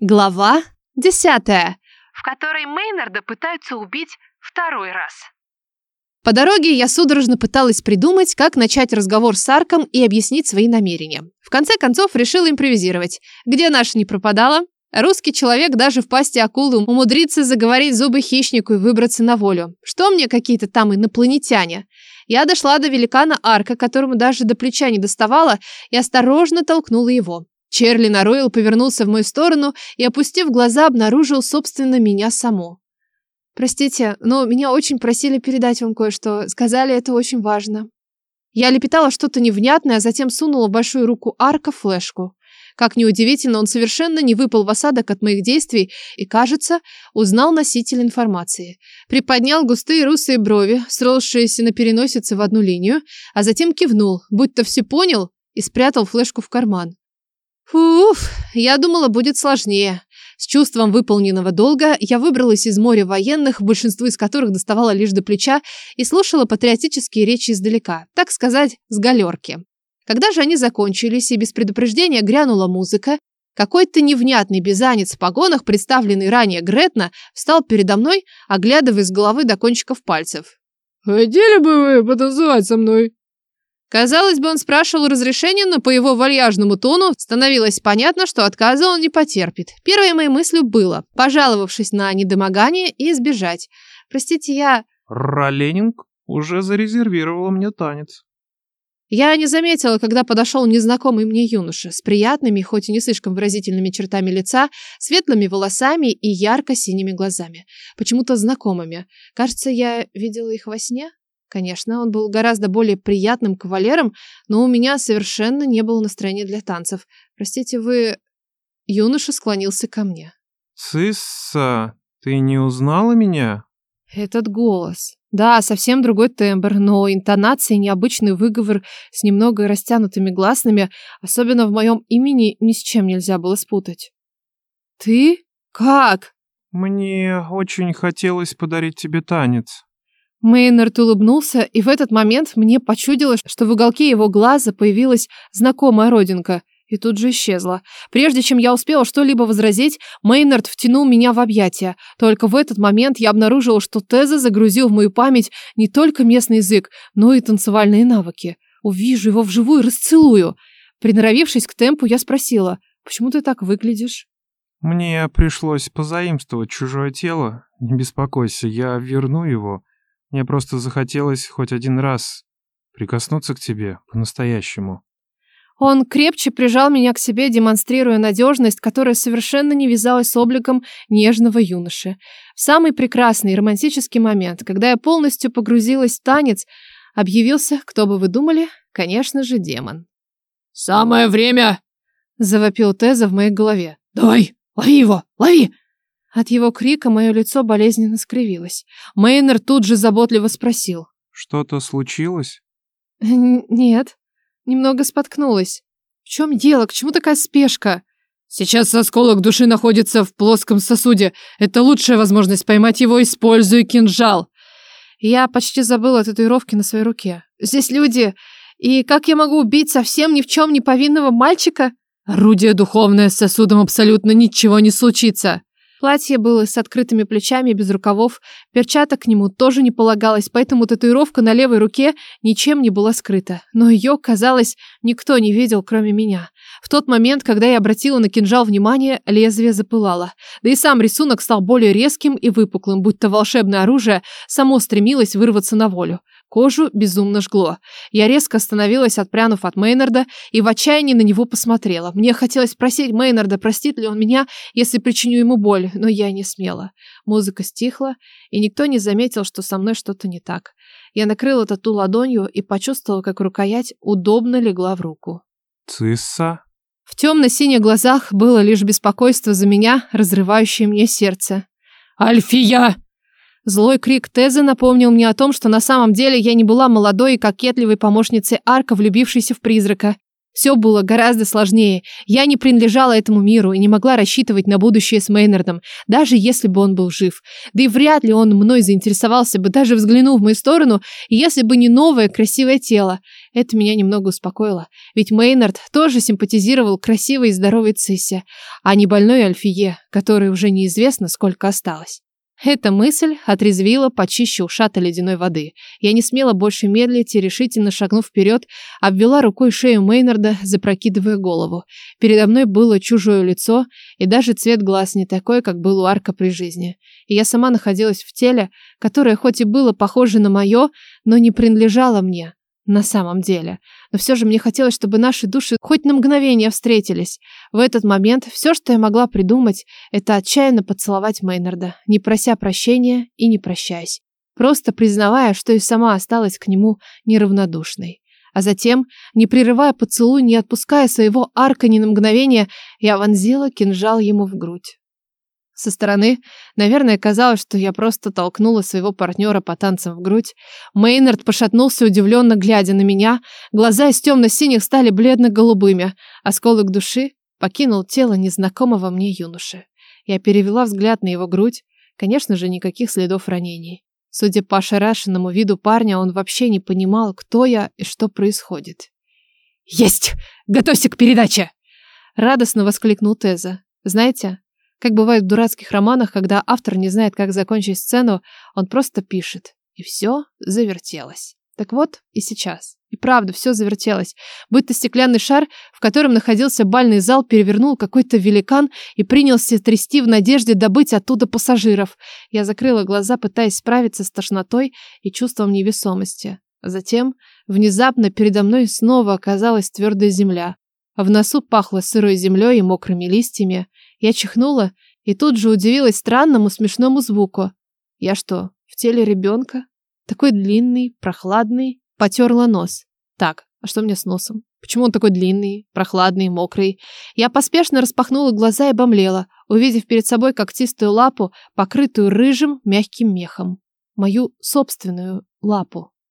Глава десятая. в которой Мейнарда пытаются убить второй раз. По дороге я судорожно пыталась придумать, как начать разговор с Арком и объяснить свои намерения. В конце концов, решила импровизировать. Где наша не пропадала? Русский человек даже в пасти акулы умудрится заговорить зубы хищнику и выбраться на волю. Что мне какие-то там инопланетяне? Я дошла до великана Арка, которому даже до плеча не доставала, и осторожно толкнула его. Черлин Аруэл повернулся в мою сторону и, опустив глаза, обнаружил, собственно, меня саму. «Простите, но меня очень просили передать вам кое-что. Сказали, это очень важно». Я лепетала что-то невнятное, а затем сунула в большую руку Арка флешку. Как неудивительно, он совершенно не выпал в осадок от моих действий и, кажется, узнал носитель информации. Приподнял густые русые брови, сросшиеся на переносице в одну линию, а затем кивнул, будто все понял, и спрятал флешку в карман. Фуф, я думала, будет сложнее. С чувством выполненного долга я выбралась из моря военных, большинство из которых доставало лишь до плеча, и слушала патриотические речи издалека, так сказать, с галерки. Когда же они закончились и без предупреждения грянула музыка, какой-то невнятный бизанец в погонах, представленный ранее Гретна, встал передо мной, оглядывая с головы до кончиков пальцев. «Хотели бы вы потанцевать со мной?» Казалось бы, он спрашивал разрешения, но по его вальяжному тону становилось понятно, что отказа он не потерпит. Первой моей мыслью было, пожаловавшись на недомогание, и избежать. Простите, я... Роленинг уже зарезервировала мне танец. Я не заметила, когда подошел незнакомый мне юноша с приятными, хоть и не слишком выразительными чертами лица, светлыми волосами и ярко-синими глазами. Почему-то знакомыми. Кажется, я видела их во сне? Конечно, он был гораздо более приятным кавалером, но у меня совершенно не было настроения для танцев. Простите, вы... Юноша склонился ко мне. Цисса, ты не узнала меня? Этот голос. Да, совсем другой тембр, но интонация и необычный выговор с немного растянутыми гласными, особенно в моем имени, ни с чем нельзя было спутать. Ты? Как? Мне очень хотелось подарить тебе танец. Мейнард улыбнулся, и в этот момент мне почудилось, что в уголке его глаза появилась знакомая родинка, и тут же исчезла. Прежде чем я успела что-либо возразить, Мейнард втянул меня в объятия. Только в этот момент я обнаружила, что Теза загрузил в мою память не только местный язык, но и танцевальные навыки. Увижу его вживую и расцелую. Приноровившись к темпу, я спросила, почему ты так выглядишь? Мне пришлось позаимствовать чужое тело. Не беспокойся, я верну его. Мне просто захотелось хоть один раз прикоснуться к тебе по-настоящему. Он крепче прижал меня к себе, демонстрируя надежность, которая совершенно не вязалась с обликом нежного юноши. В самый прекрасный и романтический момент, когда я полностью погрузилась в танец, объявился, кто бы вы думали, конечно же, демон. «Самое время!» — завопил Теза в моей голове. «Давай, лови его, лови!» От его крика мое лицо болезненно скривилось. Мейнер тут же заботливо спросил. Что-то случилось? Нет. Немного споткнулась. В чем дело? К чему такая спешка? Сейчас осколок души находится в плоском сосуде. Это лучшая возможность поймать его, используя кинжал. Я почти забыла о татуировке на своей руке. Здесь люди. И как я могу убить совсем ни в чем не повинного мальчика? Орудие духовное с сосудом абсолютно ничего не случится. Платье было с открытыми плечами и без рукавов, перчаток к нему тоже не полагалось, поэтому татуировка на левой руке ничем не была скрыта. Но ее, казалось, никто не видел, кроме меня. В тот момент, когда я обратила на кинжал внимание, лезвие запылало. Да и сам рисунок стал более резким и выпуклым, будто волшебное оружие само стремилось вырваться на волю. Кожу безумно жгло. Я резко остановилась, отпрянув от Мейнарда, и в отчаянии на него посмотрела. Мне хотелось спросить Мейнарда, простит ли он меня, если причиню ему боль, но я не смела. Музыка стихла, и никто не заметил, что со мной что-то не так. Я накрыла тату ладонью и почувствовала, как рукоять удобно легла в руку. Цисса? В темно-синих глазах было лишь беспокойство за меня, разрывающее мне сердце. «Альфия!» Злой крик Тезы напомнил мне о том, что на самом деле я не была молодой и кокетливой помощницей Арка, влюбившейся в призрака. Все было гораздо сложнее. Я не принадлежала этому миру и не могла рассчитывать на будущее с Мейнардом, даже если бы он был жив. Да и вряд ли он мной заинтересовался бы, даже взглянув в мою сторону, если бы не новое красивое тело. Это меня немного успокоило, ведь Мейнард тоже симпатизировал красивой и здоровой Циссе, а не больной Альфие, которой уже неизвестно, сколько осталось. Эта мысль отрезвила почище ушата ледяной воды. Я не смела больше медлить и, решительно шагнув вперед, обвела рукой шею Мейнарда, запрокидывая голову. Передо мной было чужое лицо, и даже цвет глаз не такой, как был у Арка при жизни. И я сама находилась в теле, которое хоть и было похоже на мое, но не принадлежало мне на самом деле. Но все же мне хотелось, чтобы наши души хоть на мгновение встретились. В этот момент все, что я могла придумать, это отчаянно поцеловать Мейнарда, не прося прощения и не прощаясь. Просто признавая, что и сама осталась к нему неравнодушной. А затем, не прерывая поцелуй, не отпуская своего арка ни на мгновение, я вонзила кинжал ему в грудь. Со стороны, наверное, казалось, что я просто толкнула своего партнера по танцам в грудь. Мейнард пошатнулся, удивленно глядя на меня. Глаза из темно-синих стали бледно-голубыми. Осколок души покинул тело незнакомого мне юноши. Я перевела взгляд на его грудь. Конечно же, никаких следов ранений. Судя по ошарашенному виду парня, он вообще не понимал, кто я и что происходит. «Есть! Готовься к передаче!» Радостно воскликнул Теза. Знаете, как бывает в дурацких романах, когда автор не знает, как закончить сцену, он просто пишет. И все завертелось. Так вот и сейчас. И правда, все завертелось. Будто стеклянный шар, в котором находился бальный зал, перевернул какой-то великан и принялся трясти в надежде добыть оттуда пассажиров. Я закрыла глаза, пытаясь справиться с тошнотой и чувством невесомости. Затем, внезапно, передо мной снова оказалась твердая земля. В носу пахло сырой землей и мокрыми листьями. Я чихнула и тут же удивилась странному смешному звуку. Я что, в теле ребенка? Такой длинный, прохладный, потерла нос. Так, а что мне с носом? Почему он такой длинный, прохладный, мокрый? Я поспешно распахнула глаза и бомлела, увидев перед собой когтистую лапу, покрытую рыжим мягким мехом. Мою собственную лапу.